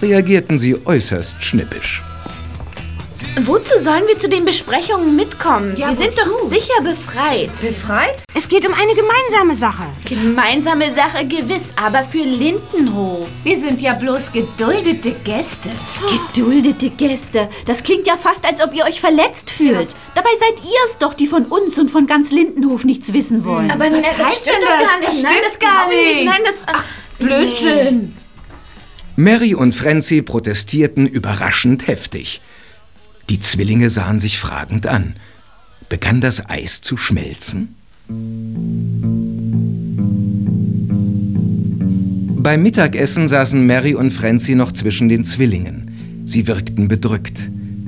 reagierten sie äußerst schnippisch. Wozu sollen wir zu den Besprechungen mitkommen? Ja, wir sind wozu? doch sicher befreit. Befreit? Es geht um eine gemeinsame Sache. Gemeinsame Sache gewiss, aber für Lindenhof. Wir sind ja bloß geduldete Gäste. Geduldete Gäste. Das klingt ja fast, als ob ihr euch verletzt fühlt. Dabei seid ihr es doch, die von uns und von ganz Lindenhof nichts wissen wollen. Aber Was das heißt stimmt denn das? Das Nein, stimmt das gar nicht. Nein, das... Ach, Blödsinn. Mary und Franzi protestierten überraschend heftig. Die Zwillinge sahen sich fragend an. Begann das Eis zu schmelzen? Beim Mittagessen saßen Mary und Franzi noch zwischen den Zwillingen. Sie wirkten bedrückt,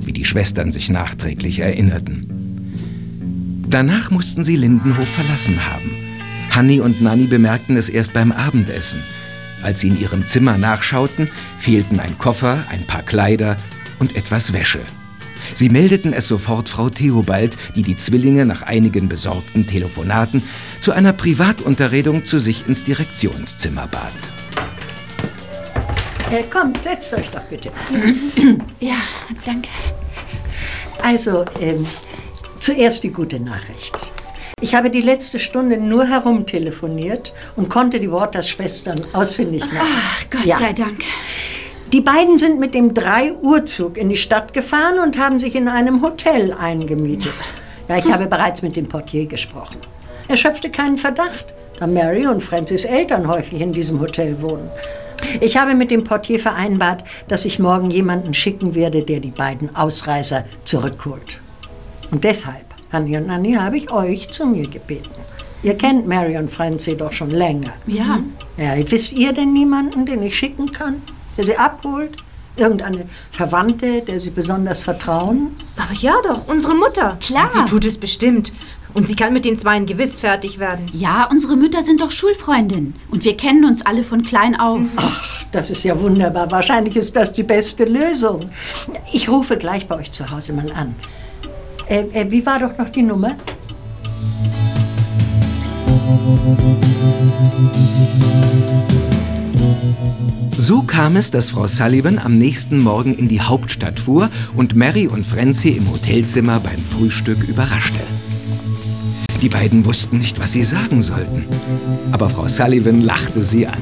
wie die Schwestern sich nachträglich erinnerten. Danach mussten sie Lindenhof verlassen haben. Hanni und Nanni bemerkten es erst beim Abendessen. Als sie in ihrem Zimmer nachschauten, fehlten ein Koffer, ein paar Kleider und etwas Wäsche. Sie meldeten es sofort Frau Theobald, die die Zwillinge nach einigen besorgten Telefonaten zu einer Privatunterredung zu sich ins Direktionszimmer bat. Äh, kommt, setzt euch doch bitte. Ja, danke. Also, ähm, zuerst die gute Nachricht. Ich habe die letzte Stunde nur herumtelefoniert und konnte die Worters-Schwestern ausfindig machen. Ach, Gott Ja. sei Dank. Die beiden sind mit dem 3-Uhr-Zug in die Stadt gefahren und haben sich in einem Hotel eingemietet. Ja, ich habe bereits mit dem Portier gesprochen. Er schöpfte keinen Verdacht, da Mary und Francis Eltern häufig in diesem Hotel wohnen. Ich habe mit dem Portier vereinbart, dass ich morgen jemanden schicken werde, der die beiden Ausreißer zurückholt. Und deshalb, Annie und Annie, habe ich euch zu mir gebeten. Ihr kennt Mary und Francie doch schon länger. Ja. Ja, wisst ihr denn niemanden, den ich schicken kann, der sie abholt? Irgendeine Verwandte, der sie besonders vertrauen? Aber ja doch, unsere Mutter. Klar. Sie tut es bestimmt. Und sie kann mit den Zweien gewiss fertig werden. Ja, unsere Mütter sind doch Schulfreundinnen. Und wir kennen uns alle von klein auf. Ach, das ist ja wunderbar. Wahrscheinlich ist das die beste Lösung. Ich rufe gleich bei euch zu Hause mal an. Äh, äh, wie war doch noch die Nummer? So kam es, dass Frau Sullivan am nächsten Morgen in die Hauptstadt fuhr und Mary und Francie im Hotelzimmer beim Frühstück überraschte. Die beiden wussten nicht, was sie sagen sollten. Aber Frau Sullivan lachte sie an.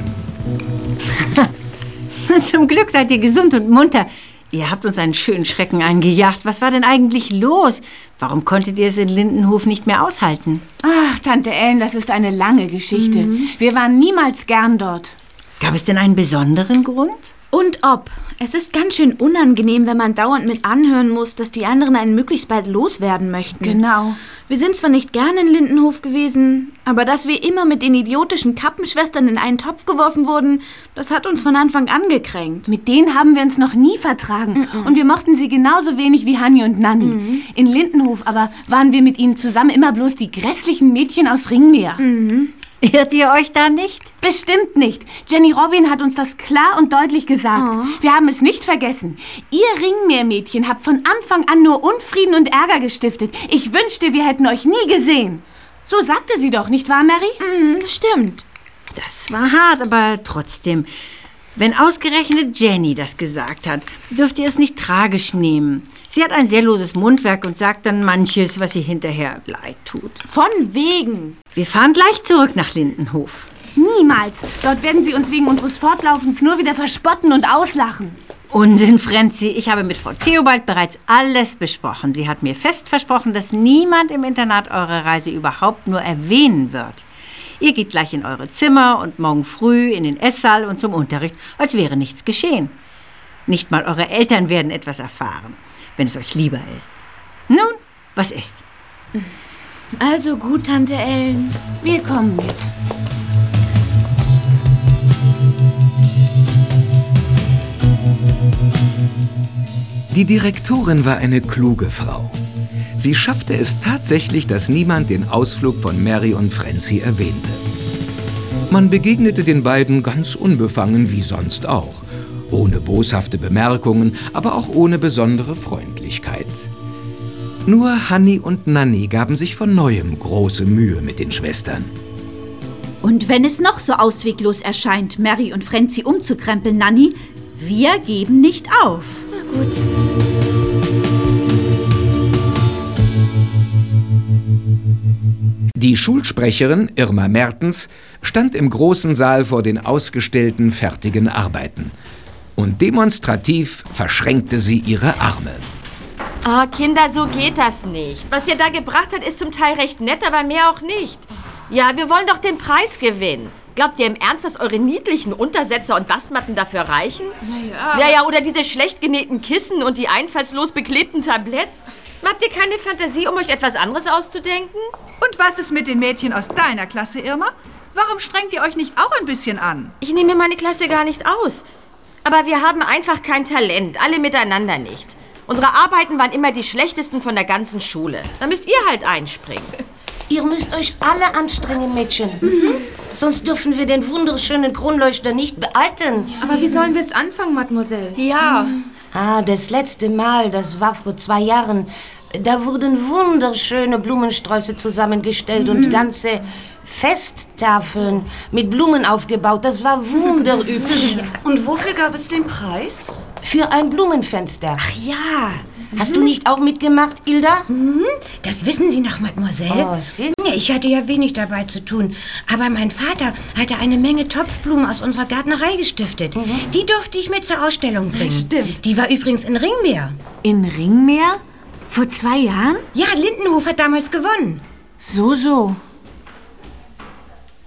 Zum Glück seid ihr gesund und munter. Ihr habt uns einen schönen Schrecken eingejagt. Was war denn eigentlich los? Warum konntet ihr es in Lindenhof nicht mehr aushalten? Ach, Tante Ellen, das ist eine lange Geschichte. Wir waren niemals gern dort. Gab es denn einen besonderen Grund? Und ob. Es ist ganz schön unangenehm, wenn man dauernd mit anhören muss, dass die anderen einen möglichst bald loswerden möchten. Genau. Wir sind zwar nicht gern in Lindenhof gewesen, aber dass wir immer mit den idiotischen Kappenschwestern in einen Topf geworfen wurden, das hat uns von Anfang an gekränkt. Mit denen haben wir uns noch nie vertragen. Und wir mochten sie genauso wenig wie Hanni und Nanni. In Lindenhof aber waren wir mit ihnen zusammen immer bloß die grässlichen Mädchen aus Ringmeer. Irrt ihr euch da nicht? Bestimmt nicht. Jenny Robin hat uns das klar und deutlich gesagt. Wir haben es nicht vergessen. Ihr Ringmeermädchen habt von Anfang an nur Unfrieden und Ärger gestiftet. Ich wünschte, wir hätten euch nie gesehen. So sagte sie doch, nicht wahr, Mary? Mhm, stimmt. Das war hart, aber trotzdem. Wenn ausgerechnet Jenny das gesagt hat, dürft ihr es nicht tragisch nehmen. Sie hat ein sehr loses Mundwerk und sagt dann manches, was ihr hinterher leid tut. Von wegen. Wir fahren gleich zurück nach Lindenhof. Niemals. Dort werden sie uns wegen unseres Fortlaufens nur wieder verspotten und auslachen. Unsinn, Frenzi. Ich habe mit Frau Theobald bereits alles besprochen. Sie hat mir fest versprochen, dass niemand im Internat eure Reise überhaupt nur erwähnen wird. Ihr geht gleich in eure Zimmer und morgen früh in den Esssaal und zum Unterricht, als wäre nichts geschehen. Nicht mal eure Eltern werden etwas erfahren, wenn es euch lieber ist. Nun, was ist? Also gut, Tante Ellen. Wir kommen mit. Die Direktorin war eine kluge Frau. Sie schaffte es tatsächlich, dass niemand den Ausflug von Mary und Frenzy erwähnte. Man begegnete den beiden ganz unbefangen wie sonst auch, ohne boshafte Bemerkungen, aber auch ohne besondere Freundlichkeit. Nur Hanni und Nanni gaben sich von neuem große Mühe mit den Schwestern. Und wenn es noch so ausweglos erscheint, Mary und Frenzy umzukrempeln, Nanni, wir geben nicht auf. Na gut. Die Schulsprecherin Irma Mertens stand im großen Saal vor den ausgestellten fertigen Arbeiten. Und demonstrativ verschränkte sie ihre Arme. Ah, Kinder, so geht das nicht. Was ihr da gebracht habt, ist zum Teil recht nett, aber mehr auch nicht. Ja, wir wollen doch den Preis gewinnen. Glaubt ihr im Ernst, dass eure niedlichen Untersetzer und Bastmatten dafür reichen? Naja. Naja, oder diese schlecht genähten Kissen und die einfallslos beklebten Tabletts? Habt ihr keine Fantasie, um euch etwas anderes auszudenken? Und was ist mit den Mädchen aus deiner Klasse, Irma? Warum strengt ihr euch nicht auch ein bisschen an? Ich nehme meine Klasse gar nicht aus. Aber wir haben einfach kein Talent, alle miteinander nicht. Unsere Arbeiten waren immer die schlechtesten von der ganzen Schule. Da müsst ihr halt einspringen. Ihr müsst euch alle anstrengen, Mädchen. Sonst dürfen wir den wunderschönen Kronleuchter nicht behalten. Aber wie sollen wir es anfangen, Mademoiselle? Ja. Ah, das letzte Mal, das war vor zwei Jahren. Da wurden wunderschöne Blumensträuße zusammengestellt und ganze Festtafeln mit Blumen aufgebaut. Das war wunderübsch. Und wofür gab es den Preis? Für ein Blumenfenster. Ach ja. Hast du nicht auch mitgemacht, Ilda? Mhm. Das wissen Sie noch, Mademoiselle. Oh, Sie- Ja, ich hatte ja wenig dabei zu tun. Aber mein Vater hatte eine Menge Topfblumen aus unserer Gärtnerei gestiftet. Die durfte ich mit zur Ausstellung bringen. Stimmt. Die war übrigens in Ringmeer. In Ringmeer? Vor zwei Jahren? Ja, Lindenhof hat damals gewonnen. So, so.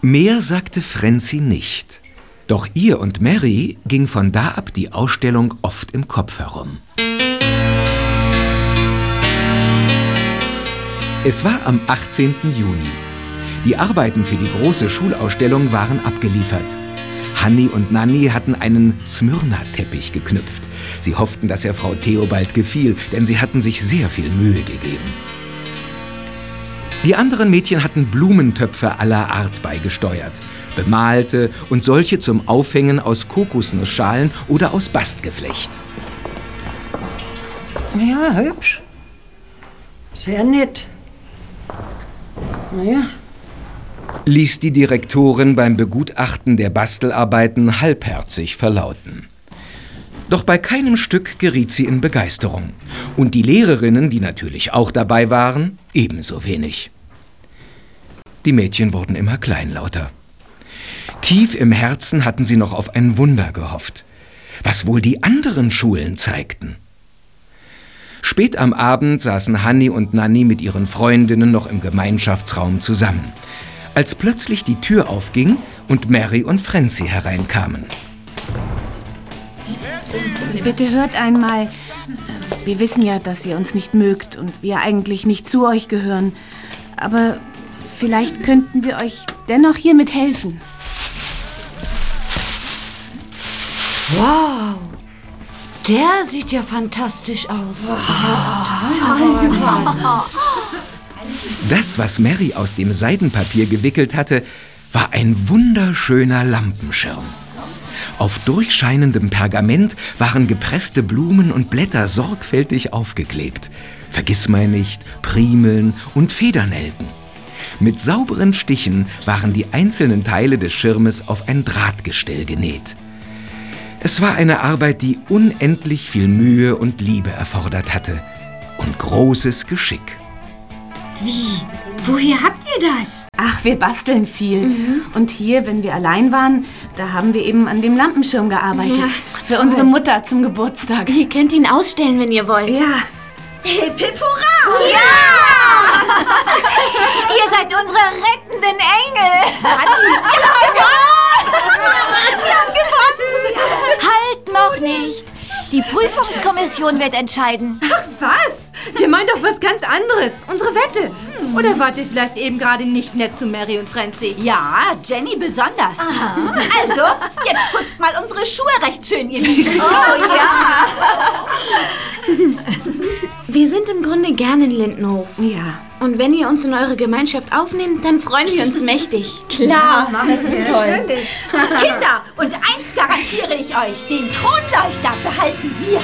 Mehr sagte Frenzy nicht. Doch ihr und Mary ging von da ab die Ausstellung oft im Kopf herum. Es war am 18. Juni. Die Arbeiten für die große Schulausstellung waren abgeliefert. Hanni und Nanni hatten einen Smyrna-Teppich geknüpft. Sie hofften, dass er Frau Theobald gefiel, denn sie hatten sich sehr viel Mühe gegeben. Die anderen Mädchen hatten Blumentöpfe aller Art beigesteuert, bemalte und solche zum Aufhängen aus Kokosnussschalen oder aus Bastgeflecht. Ja, hübsch. Sehr nett. Naja, ließ die Direktorin beim Begutachten der Bastelarbeiten halbherzig verlauten. Doch bei keinem Stück geriet sie in Begeisterung. Und die Lehrerinnen, die natürlich auch dabei waren, ebenso wenig. Die Mädchen wurden immer kleinlauter. Tief im Herzen hatten sie noch auf ein Wunder gehofft, was wohl die anderen Schulen zeigten. Spät am Abend saßen Hanni und Nanni mit ihren Freundinnen noch im Gemeinschaftsraum zusammen, als plötzlich die Tür aufging und Mary und Frenzy hereinkamen. Bitte hört einmal. Wir wissen ja, dass ihr uns nicht mögt und wir eigentlich nicht zu euch gehören. Aber vielleicht könnten wir euch dennoch hiermit helfen. Wow. Der sieht ja fantastisch aus. Das, was Mary aus dem Seidenpapier gewickelt hatte, war ein wunderschöner Lampenschirm. Auf durchscheinendem Pergament waren gepresste Blumen und Blätter sorgfältig aufgeklebt. Vergissmeinnicht, Primeln und Federnelken. Mit sauberen Stichen waren die einzelnen Teile des Schirmes auf ein Drahtgestell genäht. Es war eine Arbeit, die unendlich viel Mühe und Liebe erfordert hatte und großes Geschick. Wie? Woher habt ihr das? Ach, wir basteln viel. Und hier, wenn wir allein waren, da haben wir eben an dem Lampenschirm gearbeitet. Ja, für toll. unsere Mutter zum Geburtstag. Ihr könnt ihn ausstellen, wenn ihr wollt. Ja. Hip, hip, hurra! Ja! Ihr seid unsere rettenden Engel. Wir haben gewonnen. Halt noch nicht. Die Prüfungskommission wird entscheiden. Ach was? Ihr meint doch was ganz anderes. Unsere Wette. Oder wart ihr vielleicht eben gerade nicht nett zu Mary und Francie? Ja, Jenny besonders. Also, jetzt putzt mal unsere Schuhe recht schön, ihr Lieben. Oh ja. Wir sind im Grunde gern in Lindenhof. Ja. Und wenn ihr uns in eure Gemeinschaft aufnehmt, dann freuen wir uns mächtig. Klar, das ist toll. Natürlich. Kinder, und eins garantiere ich euch, den Kronleuchter behalten wir.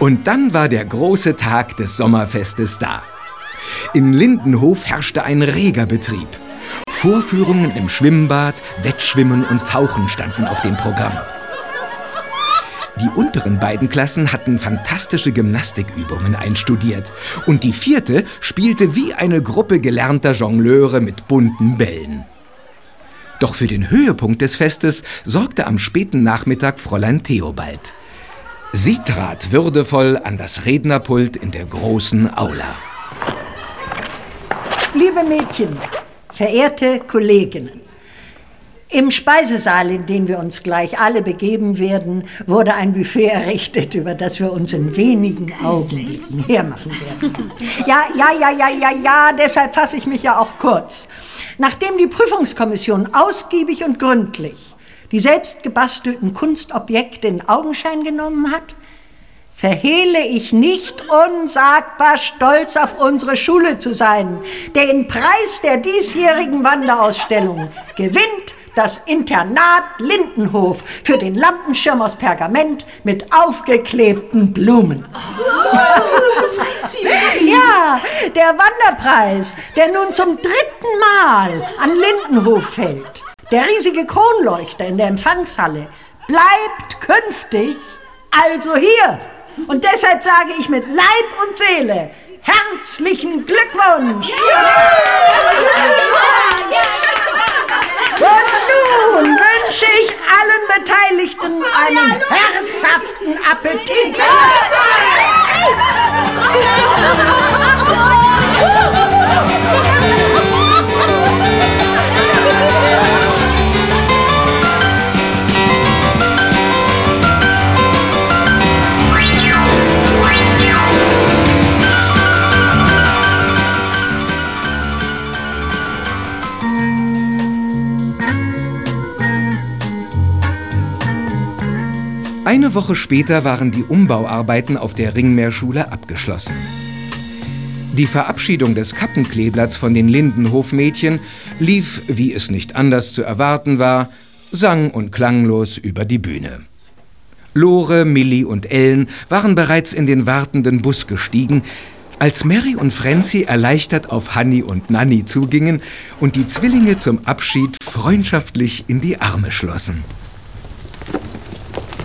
Und dann war der große Tag des Sommerfestes da. In Lindenhof herrschte ein reger Betrieb. Vorführungen im Schwimmbad, Wettschwimmen und Tauchen standen auf dem Programm. Die unteren beiden Klassen hatten fantastische Gymnastikübungen einstudiert und die vierte spielte wie eine Gruppe gelernter Jongleure mit bunten Bällen. Doch für den Höhepunkt des Festes sorgte am späten Nachmittag Fräulein Theobald. Sie trat würdevoll an das Rednerpult in der großen Aula. Liebe Mädchen, verehrte Kolleginnen, im Speisesaal, in den wir uns gleich alle begeben werden, wurde ein Buffet errichtet, über das wir uns in wenigen Augenblicken hermachen werden. Ja, ja, ja, ja, ja, ja, deshalb fasse ich mich ja auch kurz. Nachdem die Prüfungskommission ausgiebig und gründlich die selbst gebastelten Kunstobjekte in Augenschein genommen hat, verhehle ich nicht unsagbar stolz auf unsere Schule zu sein. Den Preis der diesjährigen Wanderausstellung gewinnt das Internat Lindenhof für den Lampenschirm aus Pergament mit aufgeklebten Blumen. Ja, der Wanderpreis, der nun zum dritten Mal an Lindenhof fällt, der riesige Kronleuchter in der Empfangshalle, bleibt künftig also hier. Und deshalb sage ich mit Leib und Seele herzlichen Glückwunsch! Und nun wünsche ich allen Beteiligten einen herzhaften Appetit. Eine Woche später waren die Umbauarbeiten auf der Ringmeerschule abgeschlossen. Die Verabschiedung des Kappenkleeblatts von den Lindenhofmädchen lief, wie es nicht anders zu erwarten war, sang- und klanglos über die Bühne. Lore, Millie und Ellen waren bereits in den wartenden Bus gestiegen, als Mary und Francie erleichtert auf Hanni und Nanni zugingen und die Zwillinge zum Abschied freundschaftlich in die Arme schlossen.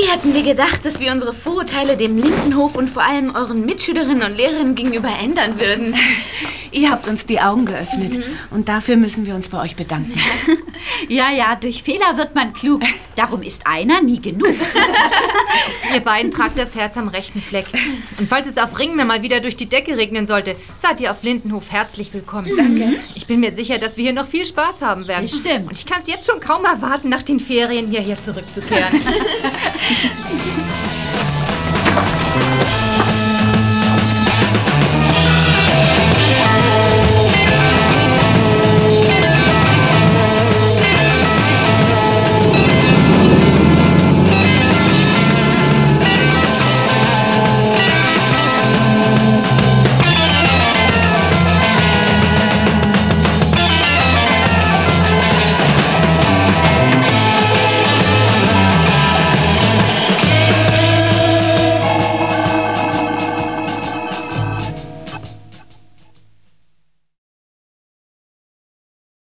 Nie hätten wir gedacht, dass wir unsere Vorurteile dem Lindenhof und vor allem euren Mitschülerinnen und Lehrerinnen gegenüber ändern würden. Ihr habt uns die Augen geöffnet. Und dafür müssen wir uns bei euch bedanken. Ja, ja, durch Fehler wird man klug. Darum ist einer nie genug. Ihr beiden tragt das Herz am rechten Fleck. Und falls es auf Ringmeer mal wieder durch die Decke regnen sollte, seid ihr auf Lindenhof herzlich willkommen. Danke. Ich bin mir sicher, dass wir hier noch viel Spaß haben werden. Bestimmt. Und ich kann es jetzt schon kaum erwarten, nach den Ferien hierher zurückzukehren.